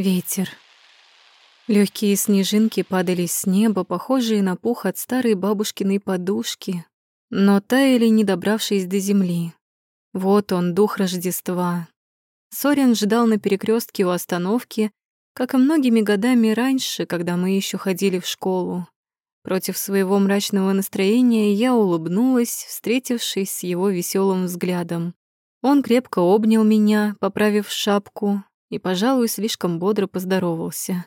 Ветер. Легкие снежинки падали с неба, похожие на пух от старой бабушкиной подушки, но таяли, не добравшись до земли. Вот он, дух Рождества. Сорин ждал на перекрестке у остановки, как и многими годами раньше, когда мы еще ходили в школу. Против своего мрачного настроения я улыбнулась, встретившись с его веселым взглядом. Он крепко обнял меня, поправив шапку, и, пожалуй, слишком бодро поздоровался.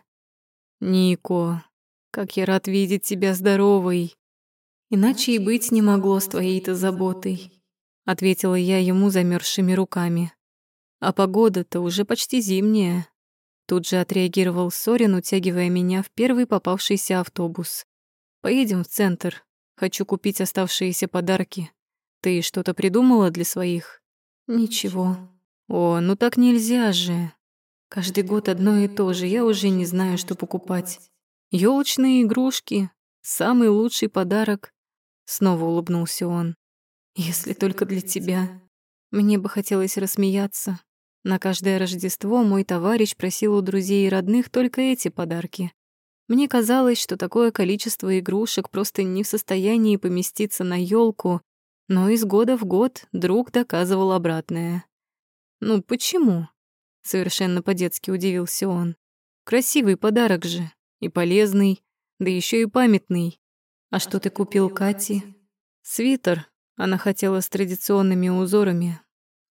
«Нико, как я рад видеть тебя здоровой!» «Иначе и быть не могло с твоей-то заботой», — ответила я ему замерзшими руками. «А погода-то уже почти зимняя». Тут же отреагировал Сорин, утягивая меня в первый попавшийся автобус. «Поедем в центр. Хочу купить оставшиеся подарки. Ты что-то придумала для своих?» «Ничего». «О, ну так нельзя же. Каждый год одно и то же, я уже не знаю, что покупать. Ёлочные игрушки — самый лучший подарок. Снова улыбнулся он. Если только для тебя. Мне бы хотелось рассмеяться. На каждое Рождество мой товарищ просил у друзей и родных только эти подарки. Мне казалось, что такое количество игрушек просто не в состоянии поместиться на елку, но из года в год друг доказывал обратное. Ну почему? Совершенно по-детски удивился он. Красивый подарок же. И полезный, да еще и памятный. А что ты купил Кате? Свитер. Она хотела с традиционными узорами.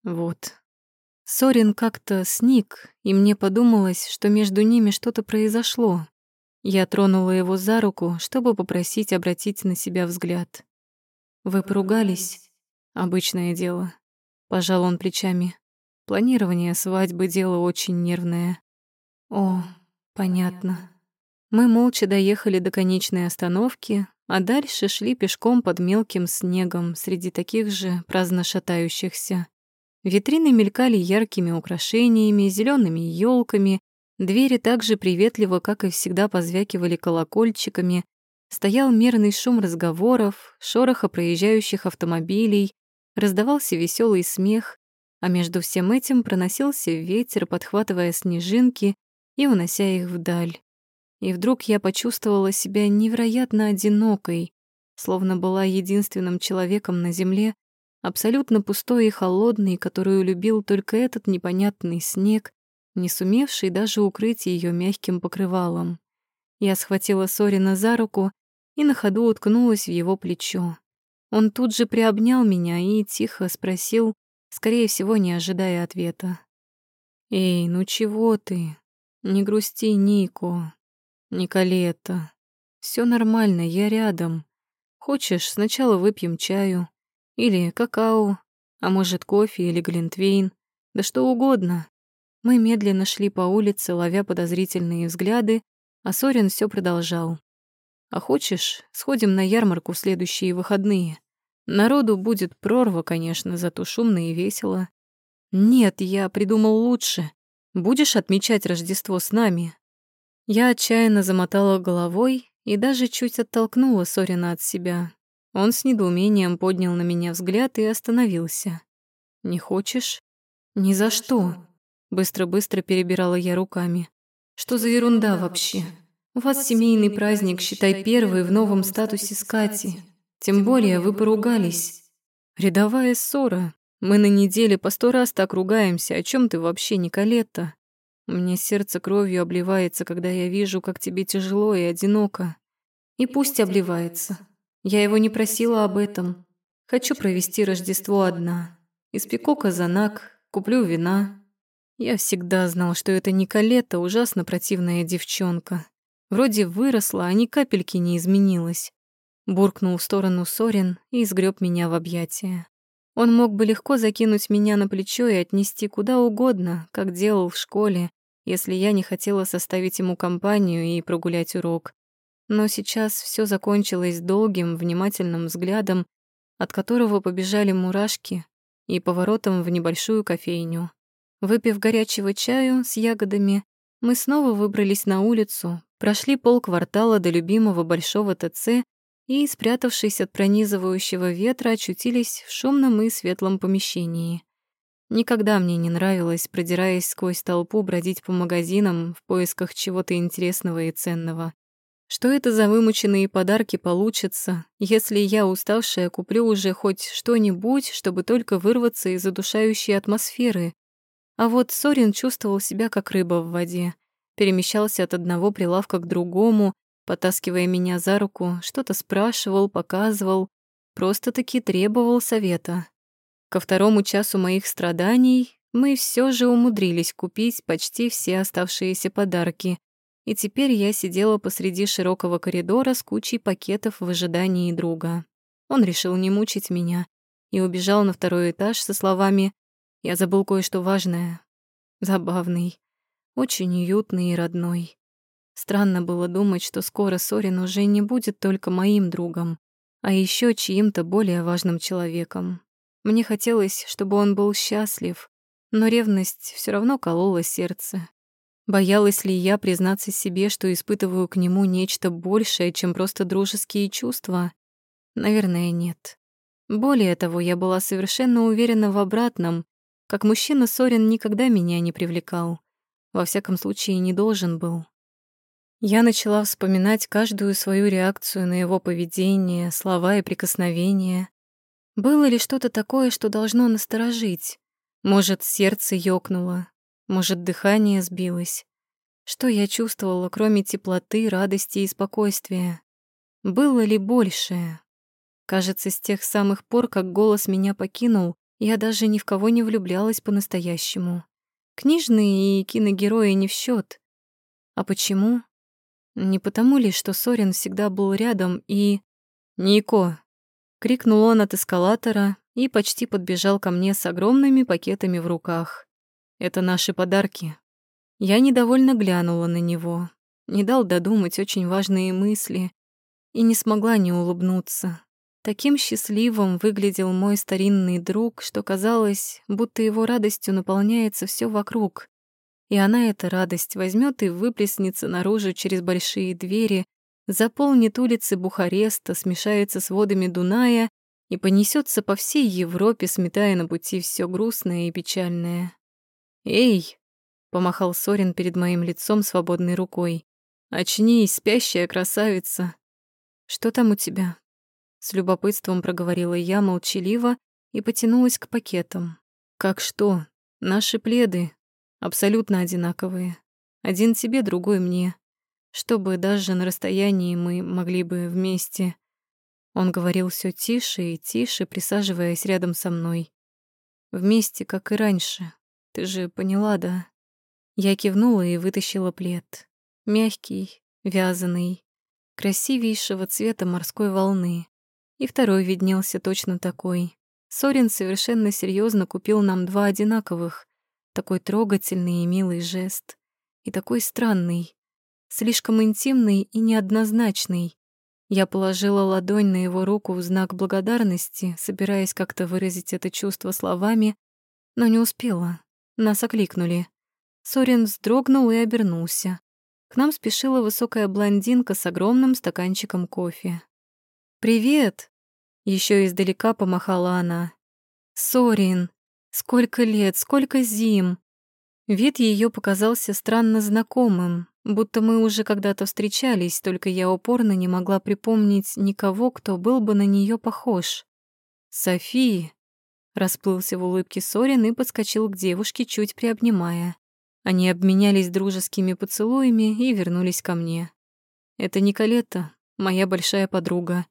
Вот. Сорин как-то сник, и мне подумалось, что между ними что-то произошло. Я тронула его за руку, чтобы попросить обратить на себя взгляд. «Вы поругались?» «Обычное дело». Пожал он плечами. Планирование свадьбы — дело очень нервное. О, понятно. Мы молча доехали до конечной остановки, а дальше шли пешком под мелким снегом среди таких же праздно шатающихся. Витрины мелькали яркими украшениями, зелеными елками, двери так же приветливо, как и всегда, позвякивали колокольчиками, стоял мерный шум разговоров, шороха проезжающих автомобилей, раздавался веселый смех, а между всем этим проносился ветер, подхватывая снежинки и унося их вдаль. И вдруг я почувствовала себя невероятно одинокой, словно была единственным человеком на земле, абсолютно пустой и холодный, которую любил только этот непонятный снег, не сумевший даже укрыть ее мягким покрывалом. Я схватила Сорина за руку и на ходу уткнулась в его плечо. Он тут же приобнял меня и тихо спросил, скорее всего, не ожидая ответа. «Эй, ну чего ты? Не грусти, Нико. Николета. Все нормально, я рядом. Хочешь, сначала выпьем чаю. Или какао, а может, кофе или глинтвейн. Да что угодно». Мы медленно шли по улице, ловя подозрительные взгляды, а Сорин все продолжал. «А хочешь, сходим на ярмарку в следующие выходные?» Народу будет прорва, конечно, зато шумно и весело. Нет, я придумал лучше. Будешь отмечать Рождество с нами? Я отчаянно замотала головой и даже чуть оттолкнула Сорина от себя. Он с недоумением поднял на меня взгляд и остановился. «Не хочешь?» «Ни за что!» Быстро-быстро перебирала я руками. «Что за ерунда вообще? У вас семейный праздник, считай, первый в новом статусе с Катей. Тем более вы поругались. Рядовая ссора. Мы на неделе по сто раз так ругаемся. О чем ты вообще, Николетта? Мне сердце кровью обливается, когда я вижу, как тебе тяжело и одиноко. И пусть обливается. Я его не просила об этом. Хочу провести Рождество одна. Испеку казанак, куплю вина. Я всегда знал, что это Николетта ужасно противная девчонка. Вроде выросла, а ни капельки не изменилась. Буркнул в сторону Сорин и сгреб меня в объятия. Он мог бы легко закинуть меня на плечо и отнести куда угодно, как делал в школе, если я не хотела составить ему компанию и прогулять урок. Но сейчас все закончилось долгим, внимательным взглядом, от которого побежали мурашки, и поворотом в небольшую кофейню. Выпив горячего чаю с ягодами, мы снова выбрались на улицу, прошли полквартала до любимого большого ТЦ и, спрятавшись от пронизывающего ветра, очутились в шумном и светлом помещении. Никогда мне не нравилось, продираясь сквозь толпу, бродить по магазинам в поисках чего-то интересного и ценного. Что это за вымученные подарки получатся, если я, уставшая, куплю уже хоть что-нибудь, чтобы только вырваться из задушающей атмосферы? А вот Сорин чувствовал себя как рыба в воде. Перемещался от одного прилавка к другому, потаскивая меня за руку, что-то спрашивал, показывал, просто-таки требовал совета. Ко второму часу моих страданий мы все же умудрились купить почти все оставшиеся подарки, и теперь я сидела посреди широкого коридора с кучей пакетов в ожидании друга. Он решил не мучить меня и убежал на второй этаж со словами «Я забыл кое-что важное». Забавный, очень уютный и родной. Странно было думать, что скоро Сорин уже не будет только моим другом, а еще чьим-то более важным человеком. Мне хотелось, чтобы он был счастлив, но ревность все равно колола сердце. Боялась ли я признаться себе, что испытываю к нему нечто большее, чем просто дружеские чувства? Наверное, нет. Более того, я была совершенно уверена в обратном. Как мужчина Сорин никогда меня не привлекал. Во всяком случае, не должен был. Я начала вспоминать каждую свою реакцию на его поведение, слова и прикосновения. Было ли что-то такое, что должно насторожить? Может, сердце ёкнуло, может, дыхание сбилось. Что я чувствовала, кроме теплоты, радости и спокойствия? Было ли большее? Кажется, с тех самых пор, как голос меня покинул, я даже ни в кого не влюблялась по-настоящему. Книжные и киногерои не в счет. А почему? Не потому ли, что Сорин всегда был рядом и... «Нико, Крикнул он от эскалатора и почти подбежал ко мне с огромными пакетами в руках. «Это наши подарки». Я недовольно глянула на него, не дал додумать очень важные мысли и не смогла не улыбнуться. Таким счастливым выглядел мой старинный друг, что казалось, будто его радостью наполняется все вокруг. И она, эта радость, возьмет и выплеснется наружу через большие двери, заполнит улицы Бухареста, смешается с водами Дуная и понесется по всей Европе, сметая на пути все грустное и печальное. «Эй!» — помахал Сорин перед моим лицом свободной рукой. «Очнись, спящая красавица!» «Что там у тебя?» С любопытством проговорила я молчаливо и потянулась к пакетам. «Как что? Наши пледы абсолютно одинаковые. Один тебе, другой мне чтобы даже на расстоянии мы могли бы вместе. Он говорил все тише и тише, присаживаясь рядом со мной. Вместе, как и раньше. Ты же поняла, да? Я кивнула и вытащила плед. Мягкий, вязаный, красивейшего цвета морской волны. И второй виднелся точно такой. Сорин совершенно серьезно купил нам два одинаковых. Такой трогательный и милый жест. И такой странный слишком интимный и неоднозначный. Я положила ладонь на его руку в знак благодарности, собираясь как-то выразить это чувство словами, но не успела. Нас окликнули. Сорин вздрогнул и обернулся. К нам спешила высокая блондинка с огромным стаканчиком кофе. «Привет!» — еще издалека помахала она. «Сорин! Сколько лет, сколько зим!» Вид ее показался странно знакомым, Будто мы уже когда-то встречались, только я упорно не могла припомнить никого, кто был бы на нее похож. «Софи!» Расплылся в улыбке Сорин и подскочил к девушке, чуть приобнимая. Они обменялись дружескими поцелуями и вернулись ко мне. «Это Николета, моя большая подруга.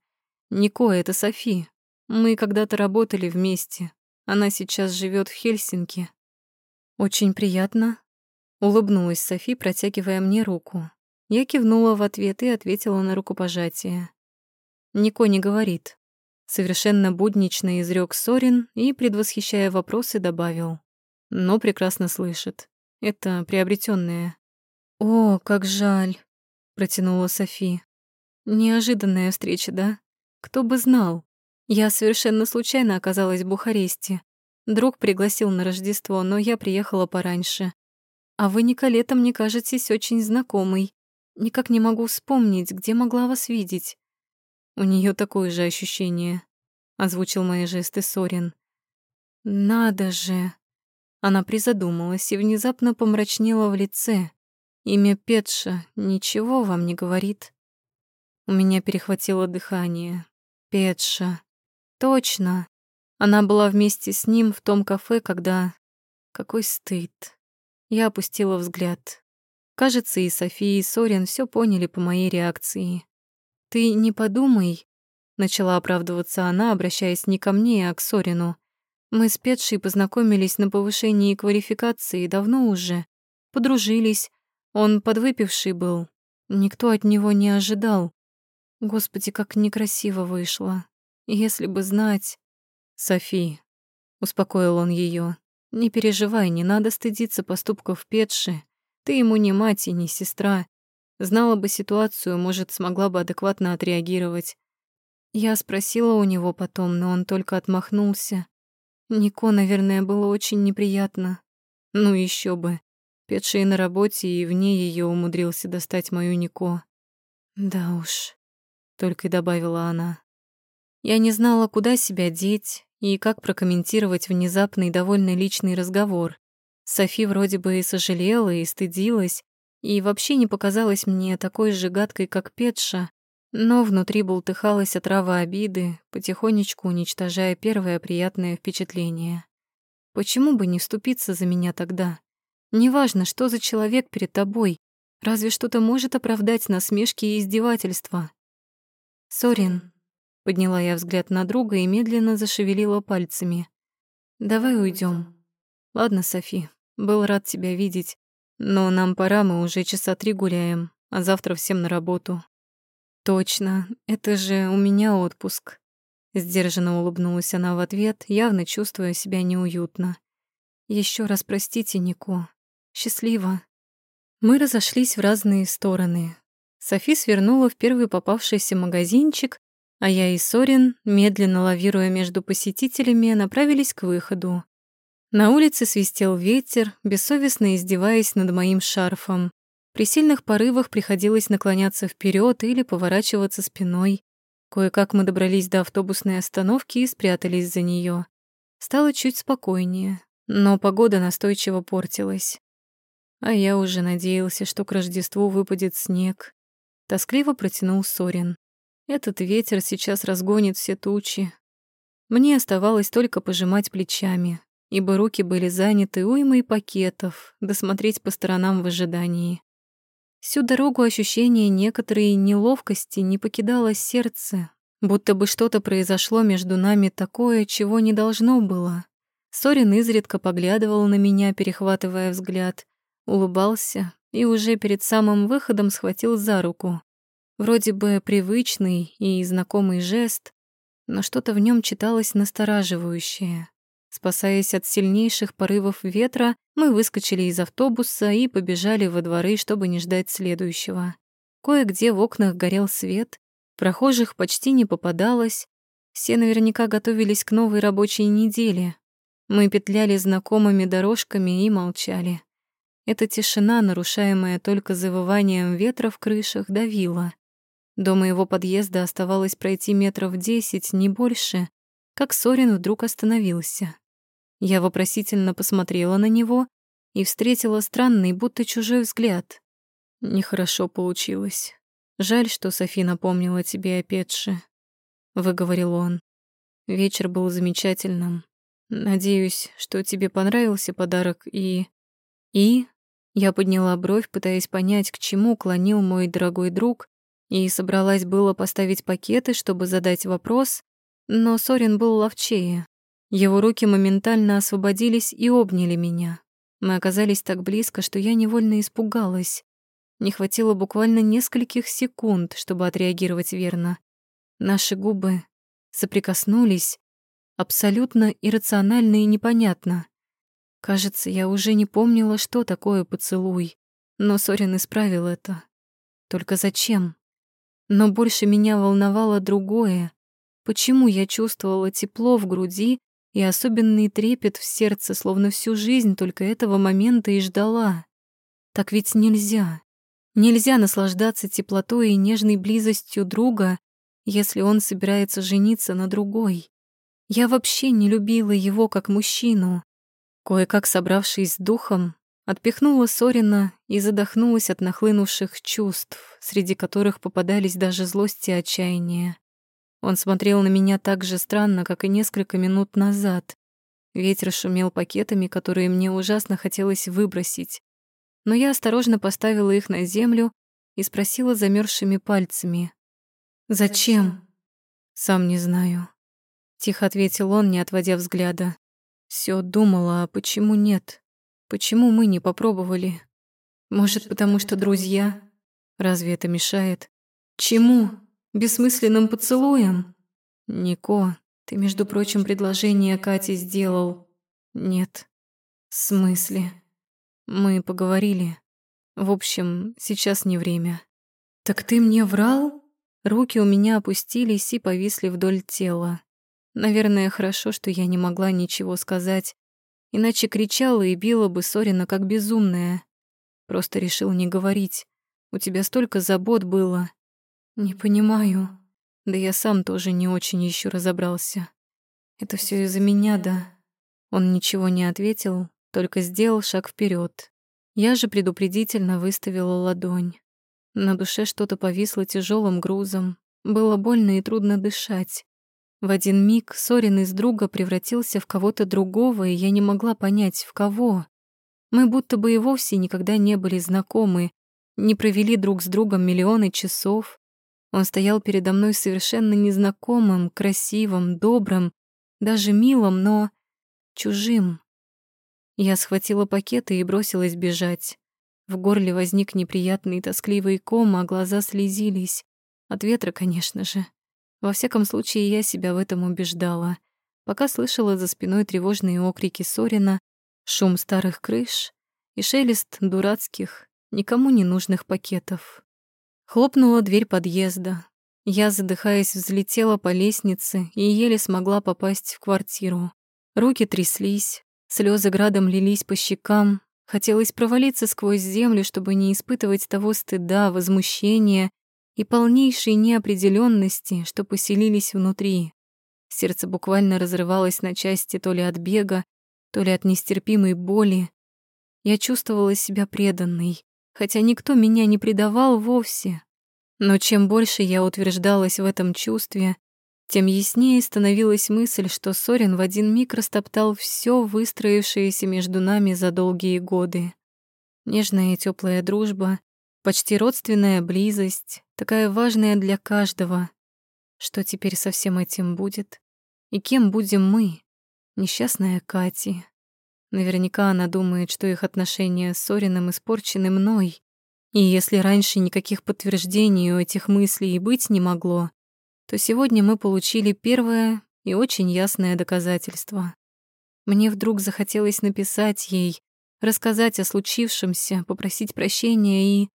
Нико — это Софи. Мы когда-то работали вместе. Она сейчас живет в Хельсинки». «Очень приятно», Улыбнулась Софи, протягивая мне руку. Я кивнула в ответ и ответила на рукопожатие. Нико не говорит. Совершенно буднично изрёк Сорин и, предвосхищая вопросы, добавил. Но прекрасно слышит. Это приобретённое. «О, как жаль!» — протянула Софи. «Неожиданная встреча, да? Кто бы знал. Я совершенно случайно оказалась в Бухаресте. Друг пригласил на Рождество, но я приехала пораньше. А вы, Николета, мне кажетесь очень знакомой. Никак не могу вспомнить, где могла вас видеть. У нее такое же ощущение, озвучил мои жесты Сорин. Надо же. Она призадумалась и внезапно помрачнела в лице. Имя Петша ничего вам не говорит. У меня перехватило дыхание. Петша. Точно. Она была вместе с ним в том кафе, когда... Какой стыд. Я опустила взгляд. Кажется, и София, и Сорин все поняли по моей реакции. «Ты не подумай», — начала оправдываться она, обращаясь не ко мне, а к Сорину. «Мы с Петшей познакомились на повышении квалификации давно уже. Подружились. Он подвыпивший был. Никто от него не ожидал. Господи, как некрасиво вышло. Если бы знать... Софи, успокоил он ее. Не переживай, не надо стыдиться поступков Петши. Ты ему не мать и не сестра. Знала бы ситуацию, может, смогла бы адекватно отреагировать. Я спросила у него потом, но он только отмахнулся. Нико, наверное, было очень неприятно. Ну еще бы. Петший на работе и вне ее умудрился достать мою Нико. Да уж, только и добавила она. Я не знала, куда себя деть и как прокомментировать внезапный довольно личный разговор. Софи вроде бы и сожалела, и стыдилась, и вообще не показалась мне такой же гадкой, как Петша, но внутри бултыхалась отрава обиды, потихонечку уничтожая первое приятное впечатление. Почему бы не вступиться за меня тогда? Неважно, что за человек перед тобой, разве что-то может оправдать насмешки и издевательства. «Сорин», — подняла я взгляд на друга и медленно зашевелила пальцами. «Давай уйдем. «Ладно, Софи, был рад тебя видеть, но нам пора, мы уже часа три гуляем, а завтра всем на работу». «Точно, это же у меня отпуск». Сдержанно улыбнулась она в ответ, явно чувствуя себя неуютно. Еще раз простите, Нико. Счастливо. Мы разошлись в разные стороны. Софи свернула в первый попавшийся магазинчик, а я и Сорин, медленно лавируя между посетителями, направились к выходу. На улице свистел ветер, бессовестно издеваясь над моим шарфом. При сильных порывах приходилось наклоняться вперед или поворачиваться спиной. Кое-как мы добрались до автобусной остановки и спрятались за нее. Стало чуть спокойнее, но погода настойчиво портилась. А я уже надеялся, что к Рождеству выпадет снег. Тоскливо протянул Сорин. Этот ветер сейчас разгонит все тучи. Мне оставалось только пожимать плечами, ибо руки были заняты уймой пакетов, досмотреть по сторонам в ожидании. Всю дорогу ощущение некоторой неловкости не покидало сердце, будто бы что-то произошло между нами такое, чего не должно было. Сорин изредка поглядывал на меня, перехватывая взгляд, улыбался и уже перед самым выходом схватил за руку. Вроде бы привычный и знакомый жест, но что-то в нем читалось настораживающее. Спасаясь от сильнейших порывов ветра, мы выскочили из автобуса и побежали во дворы, чтобы не ждать следующего. Кое-где в окнах горел свет, прохожих почти не попадалось, все наверняка готовились к новой рабочей неделе. Мы петляли знакомыми дорожками и молчали. Эта тишина, нарушаемая только завыванием ветра в крышах, давила. До моего подъезда оставалось пройти метров десять, не больше, как Сорин вдруг остановился. Я вопросительно посмотрела на него и встретила странный, будто чужой взгляд. Нехорошо получилось. Жаль, что Софи напомнила тебе о Петше, выговорил он. Вечер был замечательным. Надеюсь, что тебе понравился подарок и... И я подняла бровь, пытаясь понять, к чему клонил мой дорогой друг, и собралась было поставить пакеты, чтобы задать вопрос, но Сорин был ловчее. Его руки моментально освободились и обняли меня. Мы оказались так близко, что я невольно испугалась. Не хватило буквально нескольких секунд, чтобы отреагировать верно. Наши губы соприкоснулись, абсолютно иррационально и непонятно. Кажется, я уже не помнила, что такое поцелуй, но Сорин исправил это. Только зачем? Но больше меня волновало другое. Почему я чувствовала тепло в груди и особенный трепет в сердце, словно всю жизнь только этого момента и ждала? Так ведь нельзя. Нельзя наслаждаться теплотой и нежной близостью друга, если он собирается жениться на другой. Я вообще не любила его как мужчину. Кое-как собравшись с духом, отпихнула Сорина и задохнулась от нахлынувших чувств, среди которых попадались даже злость и отчаяние. Он смотрел на меня так же странно, как и несколько минут назад. Ветер шумел пакетами, которые мне ужасно хотелось выбросить. Но я осторожно поставила их на землю и спросила замерзшими пальцами. «Зачем?» «Сам не знаю», — тихо ответил он, не отводя взгляда. Все думала, а почему нет? Почему мы не попробовали? Может, потому что друзья? Разве это мешает? Чему? Бессмысленным поцелуем? Нико, ты, между прочим, предложение Кате сделал. Нет. В смысле? Мы поговорили. В общем, сейчас не время. Так ты мне врал? Руки у меня опустились и повисли вдоль тела. Наверное, хорошо, что я не могла ничего сказать, иначе кричала и била бы Сорина как безумная. Просто решил не говорить. У тебя столько забот было. Не понимаю. Да я сам тоже не очень еще разобрался. Это все из-за меня, да? Он ничего не ответил, только сделал шаг вперед. Я же предупредительно выставила ладонь. На душе что-то повисло тяжелым грузом. Было больно и трудно дышать. В один миг Сорин из друга превратился в кого-то другого, и я не могла понять, в кого. Мы будто бы и вовсе никогда не были знакомы, не провели друг с другом миллионы часов. Он стоял передо мной совершенно незнакомым, красивым, добрым, даже милым, но чужим. Я схватила пакеты и бросилась бежать. В горле возник неприятный тоскливый ком, а глаза слезились. От ветра, конечно же. Во всяком случае, я себя в этом убеждала, пока слышала за спиной тревожные окрики Сорина, шум старых крыш и шелест дурацких, никому не нужных пакетов. Хлопнула дверь подъезда. Я, задыхаясь, взлетела по лестнице и еле смогла попасть в квартиру. Руки тряслись, слезы градом лились по щекам, хотелось провалиться сквозь землю, чтобы не испытывать того стыда, возмущения и полнейшей неопределенности, что поселились внутри. Сердце буквально разрывалось на части то ли от бега, то ли от нестерпимой боли. Я чувствовала себя преданной, хотя никто меня не предавал вовсе. Но чем больше я утверждалась в этом чувстве, тем яснее становилась мысль, что Сорин в один миг растоптал все выстроившееся между нами за долгие годы. Нежная и теплая дружба, Почти родственная близость, такая важная для каждого. Что теперь со всем этим будет? И кем будем мы? Несчастная Кати. Наверняка она думает, что их отношения с Сориным испорчены мной. И если раньше никаких подтверждений у этих мыслей и быть не могло, то сегодня мы получили первое и очень ясное доказательство. Мне вдруг захотелось написать ей, рассказать о случившемся, попросить прощения и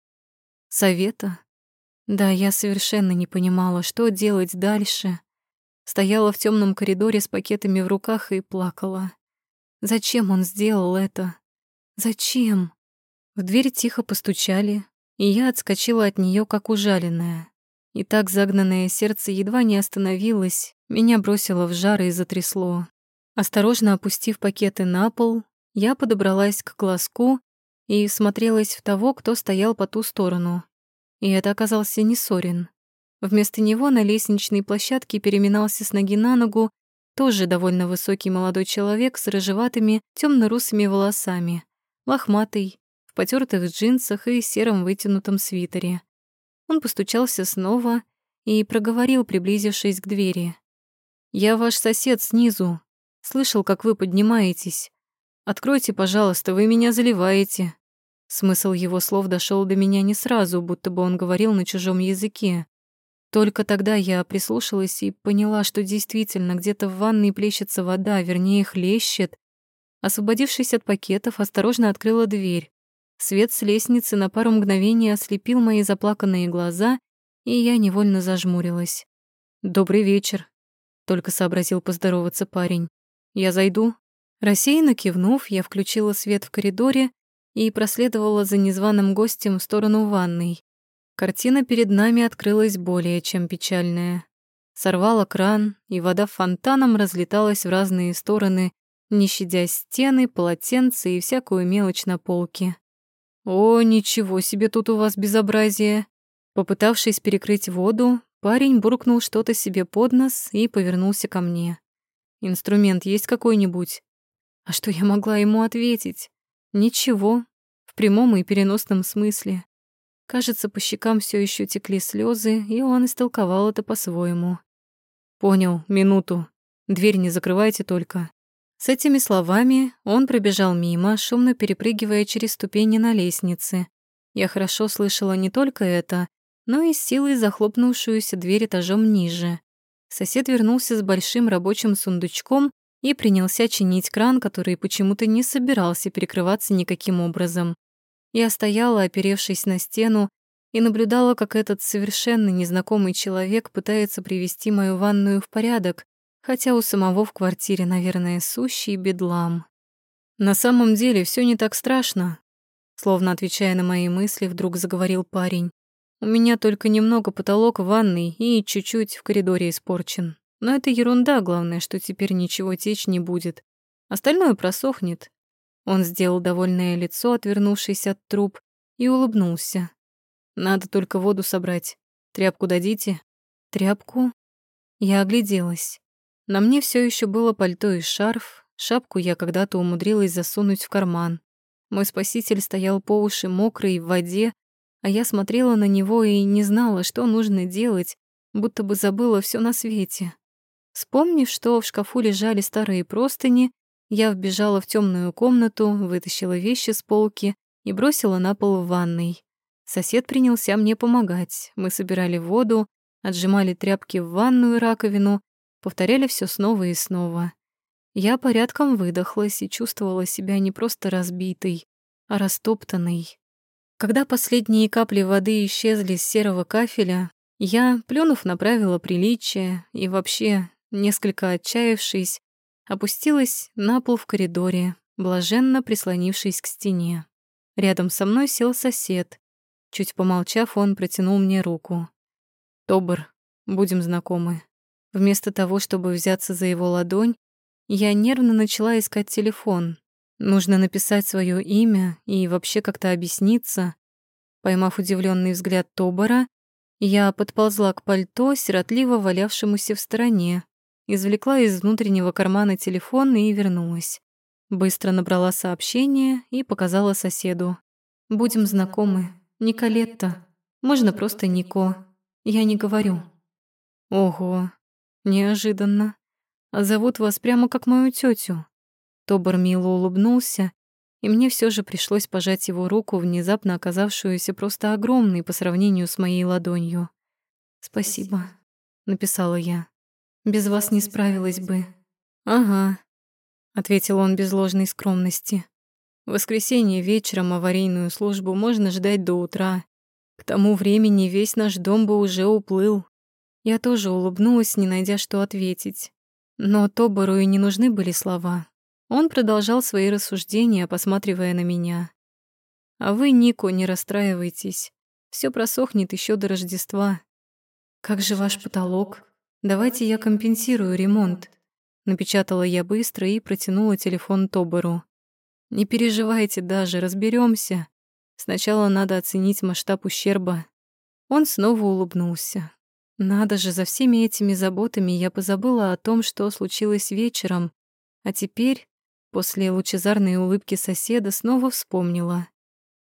Совета? Да, я совершенно не понимала, что делать дальше. Стояла в темном коридоре с пакетами в руках и плакала. Зачем он сделал это? Зачем? В дверь тихо постучали, и я отскочила от нее как ужаленная. И так загнанное сердце едва не остановилось, меня бросило в жар и затрясло. Осторожно опустив пакеты на пол, я подобралась к глазку и смотрелась в того, кто стоял по ту сторону. И это оказался не Сорин. Вместо него на лестничной площадке переминался с ноги на ногу тоже довольно высокий молодой человек с рыжеватыми темно-русыми волосами, лохматый, в потертых джинсах и сером вытянутом свитере. Он постучался снова и проговорил, приблизившись к двери. «Я ваш сосед снизу. Слышал, как вы поднимаетесь. Откройте, пожалуйста, вы меня заливаете». Смысл его слов дошел до меня не сразу, будто бы он говорил на чужом языке. Только тогда я прислушалась и поняла, что действительно где-то в ванной плещется вода, вернее, хлещет. Освободившись от пакетов, осторожно открыла дверь. Свет с лестницы на пару мгновений ослепил мои заплаканные глаза, и я невольно зажмурилась. «Добрый вечер», — только сообразил поздороваться парень. «Я зайду?» Рассеянно кивнув, я включила свет в коридоре и проследовала за незваным гостем в сторону ванной. Картина перед нами открылась более чем печальная. Сорвала кран, и вода фонтаном разлеталась в разные стороны, не щадя стены, полотенца и всякую мелочь на полке. «О, ничего себе тут у вас безобразие!» Попытавшись перекрыть воду, парень буркнул что-то себе под нос и повернулся ко мне. «Инструмент есть какой-нибудь?» А что я могла ему ответить? Ничего, в прямом и переносном смысле. Кажется, по щекам все еще текли слезы, и он истолковал это по-своему. «Понял, минуту. Дверь не закрывайте только». С этими словами он пробежал мимо, шумно перепрыгивая через ступени на лестнице. Я хорошо слышала не только это, но и силой захлопнувшуюся дверь этажом ниже. Сосед вернулся с большим рабочим сундучком и принялся чинить кран, который почему-то не собирался перекрываться никаким образом. Я стояла, оперевшись на стену, и наблюдала, как этот совершенно незнакомый человек пытается привести мою ванную в порядок, хотя у самого в квартире, наверное, сущий бедлам. На самом деле все не так страшно, словно отвечая на мои мысли, вдруг заговорил парень. У меня только немного потолок в ванной и чуть-чуть в коридоре испорчен. Но это ерунда, главное, что теперь ничего течь не будет. Остальное просохнет. Он сделал довольное лицо, отвернувшись от труб, и улыбнулся. Надо только воду собрать. Тряпку дадите? Тряпку? Я огляделась. На мне все еще было пальто и шарф. Шапку я когда-то умудрилась засунуть в карман. Мой спаситель стоял по уши мокрый в воде, а я смотрела на него и не знала, что нужно делать, будто бы забыла все на свете. Вспомнив, что в шкафу лежали старые простыни, я вбежала в темную комнату, вытащила вещи с полки и бросила на пол в ванной. Сосед принялся мне помогать. Мы собирали воду, отжимали тряпки в ванную раковину, повторяли все снова и снова. Я порядком выдохлась и чувствовала себя не просто разбитой, а растоптанной. Когда последние капли воды исчезли с серого кафеля, я, плюнув, направила приличие и вообще несколько отчаявшись, опустилась на пол в коридоре, блаженно прислонившись к стене. Рядом со мной сел сосед. Чуть помолчав, он протянул мне руку. «Тобр, будем знакомы». Вместо того, чтобы взяться за его ладонь, я нервно начала искать телефон. Нужно написать свое имя и вообще как-то объясниться. Поймав удивленный взгляд Тобора, я подползла к пальто, сиротливо валявшемуся в стороне, извлекла из внутреннего кармана телефон и вернулась. Быстро набрала сообщение и показала соседу. «Будем знакомы. Николетта. Можно просто Нико. Я не говорю». «Ого, неожиданно. А зовут вас прямо как мою тетю. Тобор мило улыбнулся, и мне все же пришлось пожать его руку, внезапно оказавшуюся просто огромной по сравнению с моей ладонью. «Спасибо», — написала я. Без вас не справилась бы». «Ага», — ответил он без ложной скромности. «В воскресенье вечером аварийную службу можно ждать до утра. К тому времени весь наш дом бы уже уплыл». Я тоже улыбнулась, не найдя что ответить. Но Тобору и не нужны были слова. Он продолжал свои рассуждения, посматривая на меня. «А вы, Нико, не расстраивайтесь. Все просохнет еще до Рождества». «Как же ваш потолок?» «Давайте я компенсирую ремонт», — напечатала я быстро и протянула телефон Тобору. «Не переживайте даже, разберемся. Сначала надо оценить масштаб ущерба». Он снова улыбнулся. Надо же, за всеми этими заботами я позабыла о том, что случилось вечером, а теперь, после лучезарной улыбки соседа, снова вспомнила.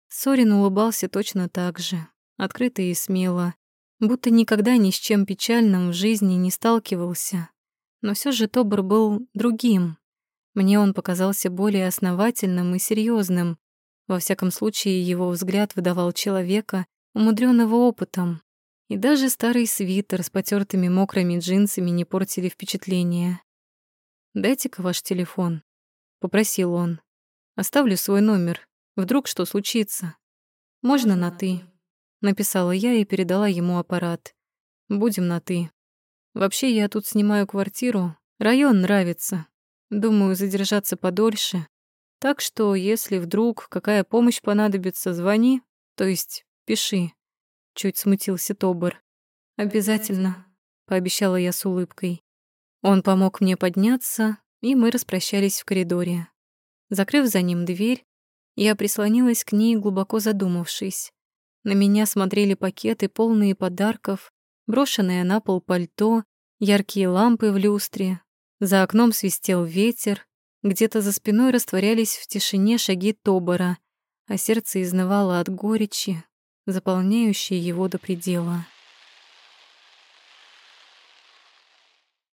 Сорин улыбался точно так же, открыто и смело, будто никогда ни с чем печальным в жизни не сталкивался. Но все же Тобр был другим. Мне он показался более основательным и серьезным. Во всяком случае, его взгляд выдавал человека, умудренного опытом. И даже старый свитер с потертыми мокрыми джинсами не портили впечатление. «Дайте-ка ваш телефон», — попросил он. «Оставлю свой номер. Вдруг что случится. Можно на «ты». Написала я и передала ему аппарат. Будем на «ты». Вообще, я тут снимаю квартиру. Район нравится. Думаю, задержаться подольше. Так что, если вдруг какая помощь понадобится, звони, то есть пиши. Чуть смутился Тобор. Обязательно, пообещала я с улыбкой. Он помог мне подняться, и мы распрощались в коридоре. Закрыв за ним дверь, я прислонилась к ней, глубоко задумавшись. На меня смотрели пакеты, полные подарков, брошенное на пол пальто, яркие лампы в люстре. За окном свистел ветер, где-то за спиной растворялись в тишине шаги Тобора, а сердце изнывало от горечи, заполняющей его до предела.